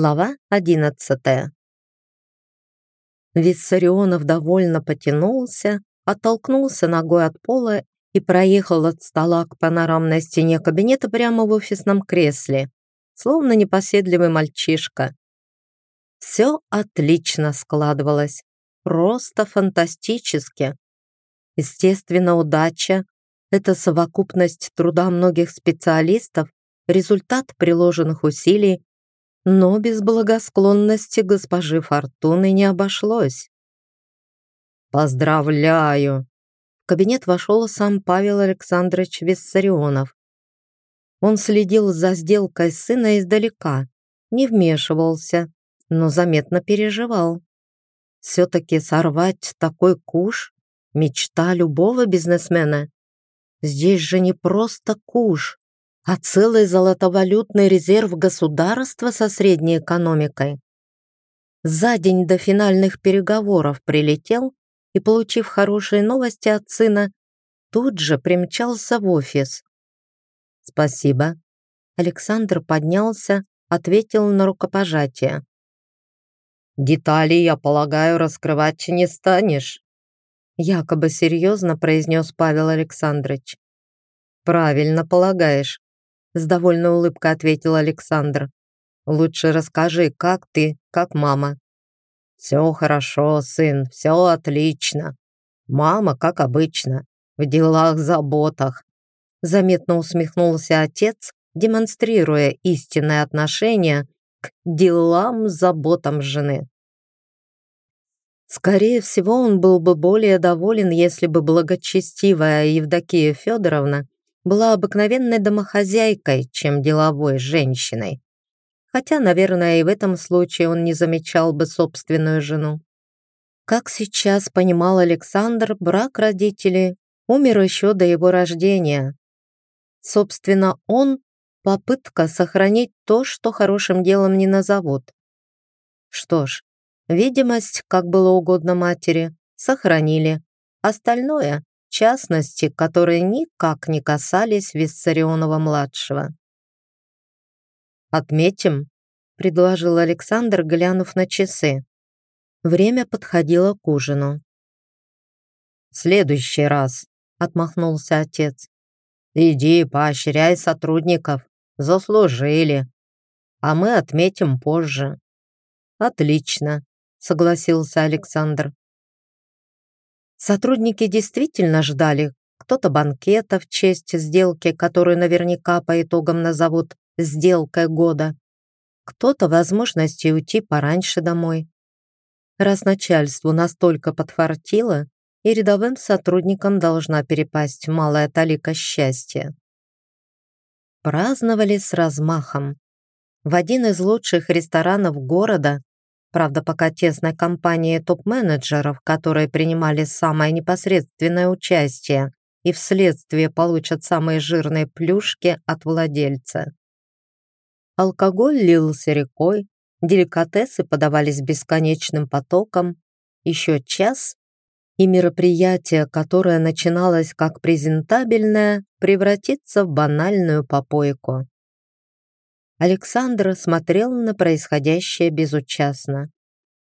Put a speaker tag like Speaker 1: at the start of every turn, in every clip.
Speaker 1: Глава одиннадцатая. Виссарионов довольно потянулся, оттолкнулся ногой от пола и проехал от стола к панорамной стене кабинета прямо в офисном кресле, словно непоседливый мальчишка. Все отлично складывалось, просто фантастически. Естественно, удача — это совокупность труда многих специалистов, результат приложенных усилий но без благосклонности госпожи Фортуны не обошлось. «Поздравляю!» В кабинет вошел сам Павел Александрович Виссарионов. Он следил за сделкой сына издалека, не вмешивался, но заметно переживал. Все-таки сорвать такой куш – мечта любого бизнесмена. Здесь же не просто куш, а целый золотовалютный резерв государства со средней экономикой. За день до финальных переговоров прилетел и, получив хорошие новости от сына, тут же примчался в офис. «Спасибо». Александр поднялся, ответил на рукопожатие. «Детали, я полагаю, раскрывать не станешь?» Якобы серьезно произнес Павел Александрович. «Правильно полагаешь. С довольной улыбкой ответил Александр. «Лучше расскажи, как ты, как мама». «Все хорошо, сын, все отлично. Мама, как обычно, в делах, заботах». Заметно усмехнулся отец, демонстрируя истинное отношение к делам, заботам жены. Скорее всего, он был бы более доволен, если бы благочестивая Евдокия Федоровна была обыкновенной домохозяйкой, чем деловой женщиной. Хотя, наверное, и в этом случае он не замечал бы собственную жену. Как сейчас понимал Александр, брак родителей умер еще до его рождения. Собственно, он — попытка сохранить то, что хорошим делом не назовут. Что ж, видимость, как было угодно матери, сохранили. Остальное частности, которые никак не касались Виссарионова-младшего. «Отметим», — предложил Александр, глянув на часы. Время подходило к ужину. «Следующий раз», — отмахнулся отец. «Иди, поощряй сотрудников, заслужили. А мы отметим позже». «Отлично», — согласился Александр. Сотрудники действительно ждали кто-то банкета в честь сделки, которую наверняка по итогам назовут «сделкой года», кто-то возможности уйти пораньше домой. Раз начальству настолько подфартило, и рядовым сотрудникам должна перепасть малая талика счастья. Праздновали с размахом. В один из лучших ресторанов города Правда, пока тесной компании топ-менеджеров, которые принимали самое непосредственное участие и вследствие получат самые жирные плюшки от владельца. Алкоголь лился рекой, деликатесы подавались бесконечным потоком. Еще час, и мероприятие, которое начиналось как презентабельное, превратится в банальную попойку. Александр смотрел на происходящее безучастно.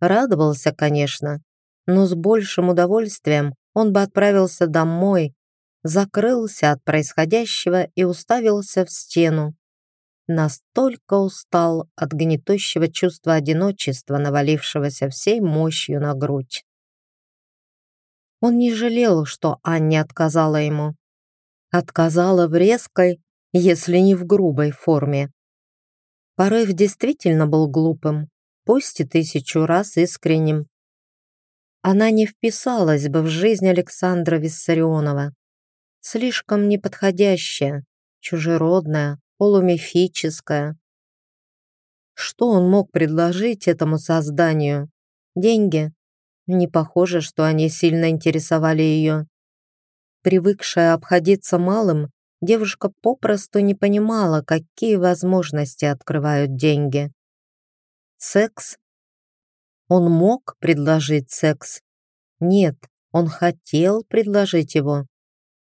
Speaker 1: Радовался, конечно, но с большим удовольствием он бы отправился домой, закрылся от происходящего и уставился в стену. Настолько устал от гнетущего чувства одиночества, навалившегося всей мощью на грудь. Он не жалел, что Анне отказала ему. Отказала в резкой, если не в грубой форме. Порыв действительно был глупым, пусть и тысячу раз искренним. Она не вписалась бы в жизнь Александра Виссарионова. Слишком неподходящая, чужеродная, полумифическая. Что он мог предложить этому созданию? Деньги? Не похоже, что они сильно интересовали ее. Привыкшая обходиться малым, девушка попросту не понимала, какие возможности открывают деньги. Секс? Он мог предложить секс? Нет, он хотел предложить его.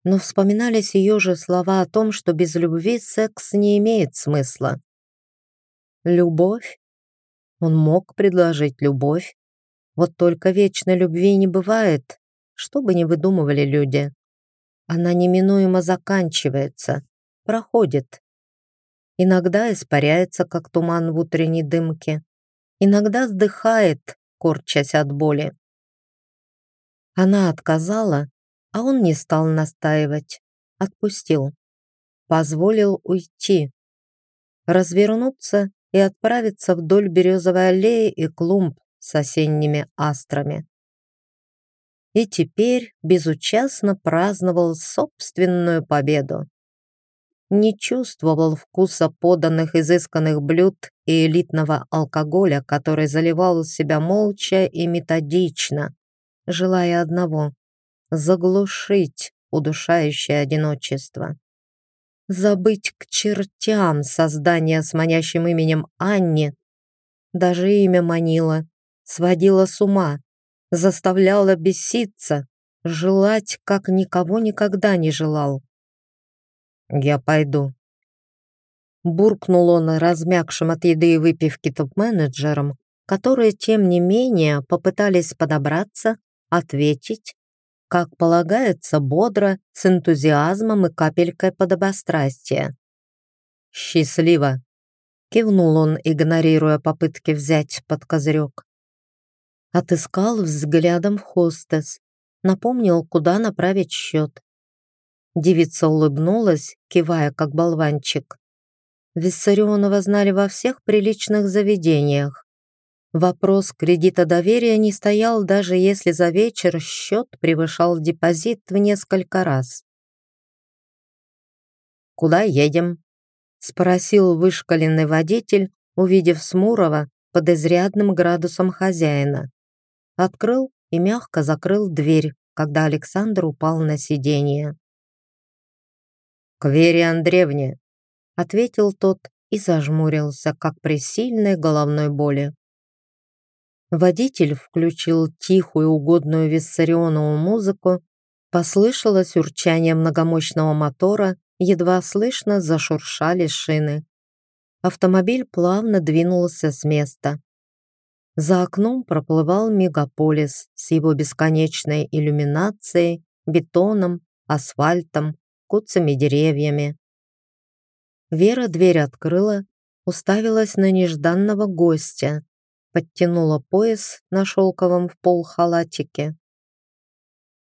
Speaker 1: Но вспоминались ее же слова о том, что без любви секс не имеет смысла. Любовь? Он мог предложить любовь. Вот только вечной любви не бывает, что бы ни выдумывали люди. Она неминуемо заканчивается, проходит. Иногда испаряется, как туман в утренней дымке. Иногда вздыхает, корчась от боли. Она отказала, а он не стал настаивать. Отпустил. Позволил уйти. Развернуться и отправиться вдоль березовой аллеи и клумб с осенними астрами. И теперь безучастно праздновал собственную победу. Не чувствовал вкуса поданных изысканных блюд и элитного алкоголя, который заливал себя молча и методично, желая одного — заглушить удушающее одиночество. Забыть к чертям создание с манящим именем Анни. Даже имя манило, сводило с ума, заставляло беситься, желать, как никого никогда не желал. «Я пойду», буркнул он размягшим от еды и выпивки топ-менеджером, которые, тем не менее, попытались подобраться, ответить, как полагается, бодро, с энтузиазмом и капелькой подобострастия. «Счастливо!» — кивнул он, игнорируя попытки взять под козырек. Отыскал взглядом хостес, напомнил, куда направить счет. Девица улыбнулась, кивая, как болванчик. Виссарионова знали во всех приличных заведениях. Вопрос кредита доверия не стоял, даже если за вечер счет превышал депозит в несколько раз. «Куда едем?» — спросил вышкаленный водитель, увидев Смурова под изрядным градусом хозяина. Открыл и мягко закрыл дверь, когда Александр упал на сиденье. «К Вере Андреевне», — ответил тот и зажмурился, как при сильной головной боли. Водитель включил тихую, угодную Виссарионову музыку, послышалось урчание многомощного мотора, едва слышно зашуршали шины. Автомобиль плавно двинулся с места. За окном проплывал мегаполис с его бесконечной иллюминацией, бетоном, асфальтом, куцами деревьями. Вера дверь открыла, уставилась на нежданного гостя, подтянула пояс на шелковом в пол халатике.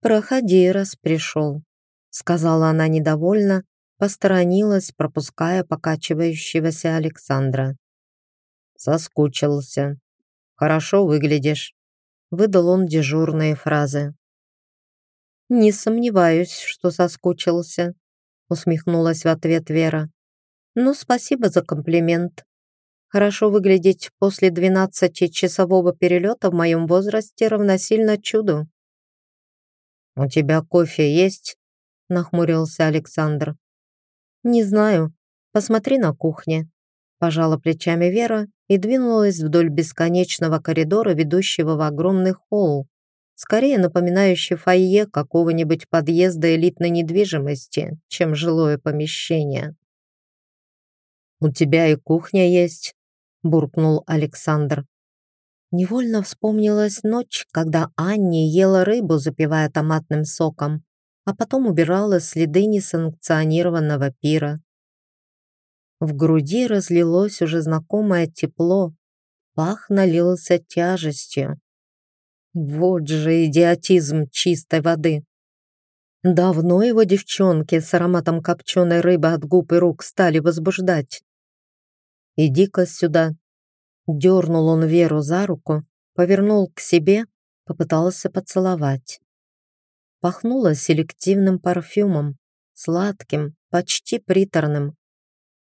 Speaker 1: «Проходи, раз пришел», — сказала она недовольно, посторонилась, пропуская покачивающегося Александра. «Соскучился. Хорошо выглядишь», — выдал он дежурные фразы. «Не сомневаюсь, что соскучился», — усмехнулась в ответ Вера. «Ну, спасибо за комплимент. Хорошо выглядеть после двенадцатичасового перелета в моем возрасте равносильно чуду. «У тебя кофе есть?» — нахмурился Александр. «Не знаю. Посмотри на кухне». Пожала плечами Вера и двинулась вдоль бесконечного коридора, ведущего в огромный холл, скорее напоминающий фойе какого-нибудь подъезда элитной недвижимости, чем жилое помещение. «У тебя и кухня есть», буркнул Александр. Невольно вспомнилась ночь, когда Анни ела рыбу, запивая томатным соком, а потом убирала следы несанкционированного пира. В груди разлилось уже знакомое тепло, пах налился тяжестью. Вот же идиотизм чистой воды. Давно его девчонки с ароматом копченой рыбы от губ и рук стали возбуждать. «Иди-ка сюда». Дернул он Веру за руку, повернул к себе, попытался поцеловать. Пахнуло селективным парфюмом, сладким, почти приторным.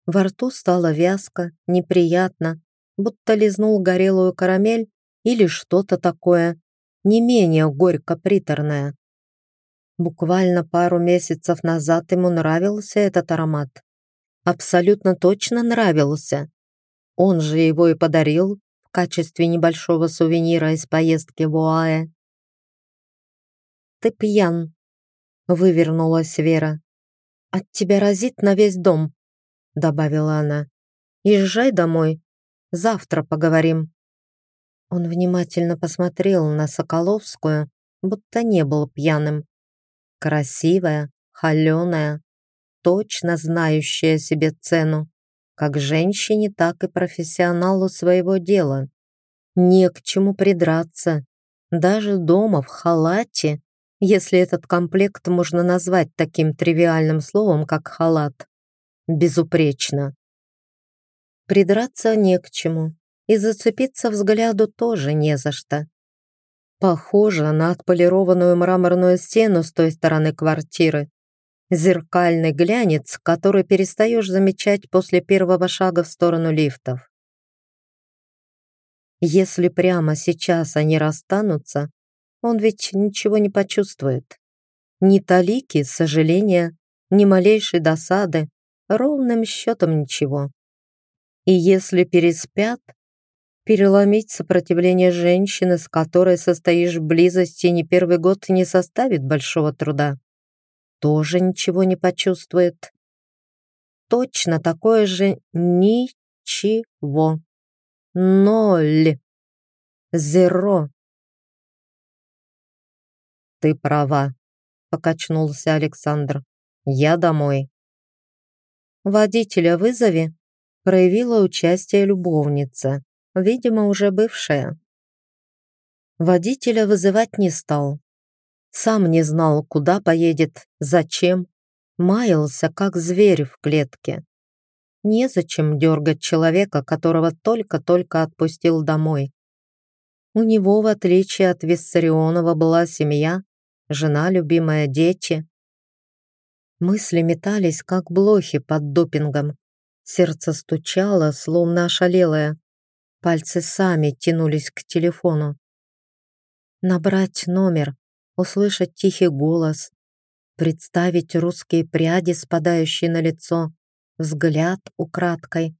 Speaker 1: Во рту стало вязко, неприятно, будто лизнул горелую карамель или что-то такое, не менее горько-приторное. Буквально пару месяцев назад ему нравился этот аромат абсолютно точно нравился. Он же его и подарил в качестве небольшого сувенира из поездки в Уаэ. «Ты пьян», — вывернулась Вера. «От тебя разит на весь дом», — добавила она. «Езжай домой. Завтра поговорим. Он внимательно посмотрел на Соколовскую, будто не был пьяным. Красивая, холеная, точно знающая себе цену, как женщине, так и профессионалу своего дела. Не к чему придраться. Даже дома в халате, если этот комплект можно назвать таким тривиальным словом, как халат. Безупречно. Придраться не к чему, и зацепиться взгляду тоже не за что. Похоже на отполированную мраморную стену с той стороны квартиры. Зеркальный глянец, который перестаешь замечать после первого шага в сторону лифтов. Если прямо сейчас они расстанутся, он ведь ничего не почувствует. Ни талики, сожаления, ни малейшей досады, ровным счетом ничего. И если переспят, переломить сопротивление женщины, с которой состоишь в близости не первый год, не составит большого труда. Тоже ничего не почувствует. Точно такое же ничего. Ноль. Зеро. «Ты права», — покачнулся Александр. «Я домой». «Водителя вызови», — проявила участие любовница видимо, уже бывшая. Водителя вызывать не стал. Сам не знал, куда поедет, зачем. Маялся, как зверь в клетке. Незачем дергать человека, которого только-только отпустил домой. У него, в отличие от Виссарионова, была семья, жена, любимая, дети. Мысли метались, как блохи под допингом. Сердце стучало, словно ошалелое. Пальцы сами тянулись к телефону. Набрать номер, услышать тихий голос, представить русские пряди, спадающие на лицо, взгляд украдкой,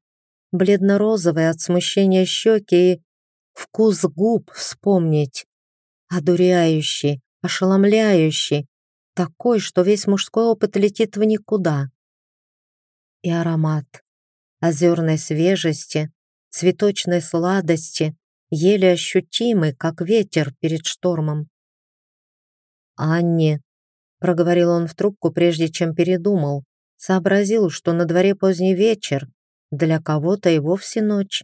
Speaker 1: бледно-розовые от смущения щеки и вкус губ вспомнить. Одуряющий, ошеломляющий, такой, что весь мужской опыт летит в никуда. И аромат озерной свежести, цветочной сладости, еле ощутимый, как ветер перед штормом. «Анне», — проговорил он в трубку, прежде чем передумал, сообразил, что на дворе поздний вечер, для кого-то и вовсе ночь.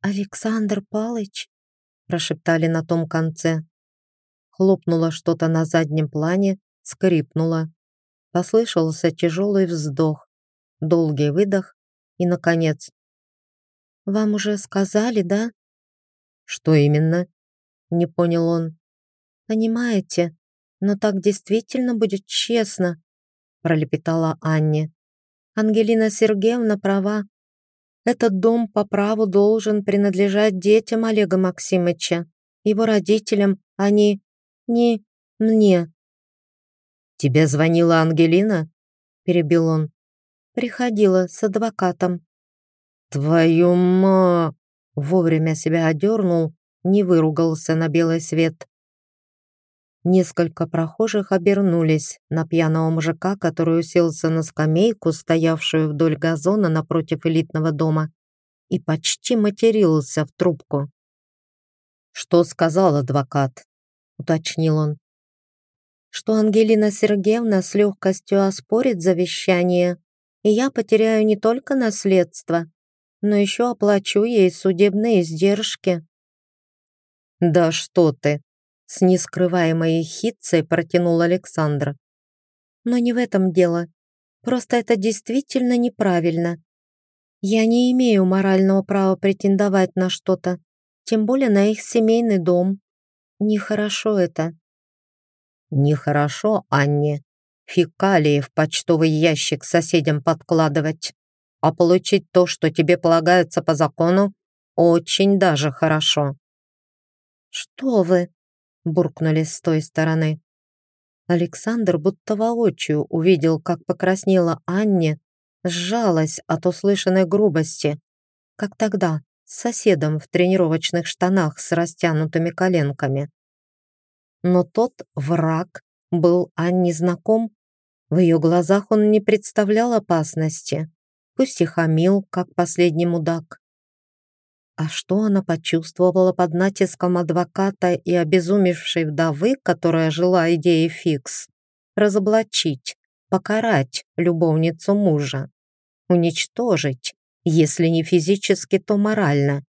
Speaker 1: «Александр Палыч», — прошептали на том конце. Хлопнуло что-то на заднем плане, скрипнуло. Послышался тяжелый вздох, долгий выдох и, наконец, «Вам уже сказали, да?» «Что именно?» — не понял он. «Понимаете, но так действительно будет честно», — пролепетала Анне. «Ангелина Сергеевна права. Этот дом по праву должен принадлежать детям Олега Максимовича, его родителям, а не... не мне». «Тебе звонила Ангелина?» — перебил он. Приходила с адвокатом. «Твою ма!» Вовремя себя одернул, не выругался на белый свет. Несколько прохожих обернулись на пьяного мужика, который уселся на скамейку, стоявшую вдоль газона напротив элитного дома, и почти матерился в трубку. «Что сказал адвокат?» — уточнил он что Ангелина Сергеевна с легкостью оспорит завещание и я потеряю не только наследство, но еще оплачу ей судебные издержки». «Да что ты!» — с нескрываемой хитцей протянул Александр. «Но не в этом дело. Просто это действительно неправильно. Я не имею морального права претендовать на что-то, тем более на их семейный дом. Нехорошо это». «Нехорошо, Анне», фекалии в почтовый ящик соседям подкладывать. А получить то, что тебе полагается по закону, очень даже хорошо». «Что вы?» — буркнули с той стороны. Александр будто воочию увидел, как покраснела Анне, сжалась от услышанной грубости, как тогда с соседом в тренировочных штанах с растянутыми коленками. Но тот враг был Анне знаком в ее глазах он не представлял опасности, пусть и хамил, как последний мудак. А что она почувствовала под натиском адвоката и обезумевшей вдовы, которая жила идеей фикс? Разоблачить, покарать любовницу мужа, уничтожить, если не физически, то морально.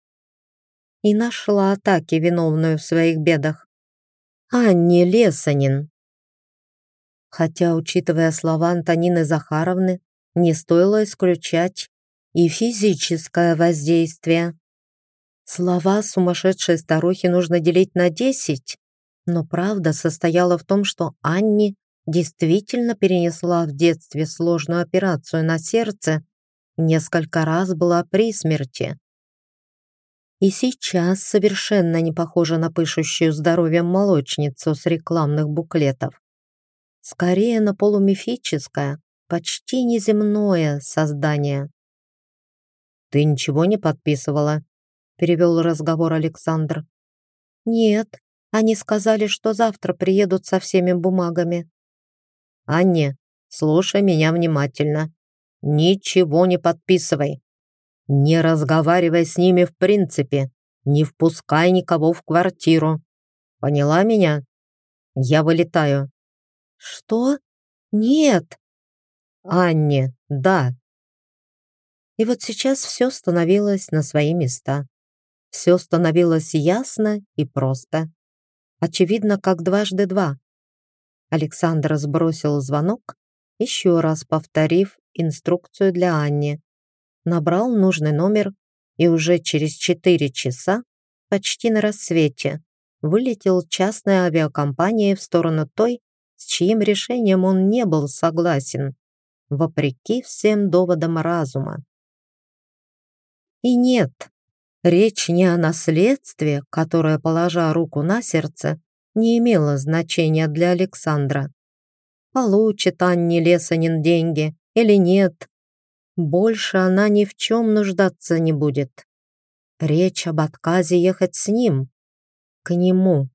Speaker 1: И нашла атаки, виновную в своих бедах. Анне Лесанин. Хотя, учитывая слова Антонины Захаровны, не стоило исключать и физическое воздействие. Слова сумасшедшей старухи нужно делить на десять, но правда состояла в том, что Анни действительно перенесла в детстве сложную операцию на сердце, несколько раз была при смерти. И сейчас совершенно не похожа на пышущую здоровьем молочницу с рекламных буклетов. Скорее на полумифическое, почти неземное создание. «Ты ничего не подписывала?» перевел разговор Александр. «Нет, они сказали, что завтра приедут со всеми бумагами». «Анне, слушай меня внимательно. Ничего не подписывай. Не разговаривай с ними в принципе. Не впускай никого в квартиру. Поняла меня? Я вылетаю». «Что? Нет!» «Анне, да». И вот сейчас все становилось на свои места. Все становилось ясно и просто. Очевидно, как дважды два. Александр сбросил звонок, еще раз повторив инструкцию для Анни. Набрал нужный номер и уже через четыре часа, почти на рассвете, вылетел частная авиакомпания в сторону той, с чьим решением он не был согласен, вопреки всем доводам разума. И нет, Речь не о наследстве, которое, положа руку на сердце, не имело значения для Александра. Получит Анне Лесанин деньги или нет, больше она ни в чем нуждаться не будет. Речь об отказе ехать с ним, к нему.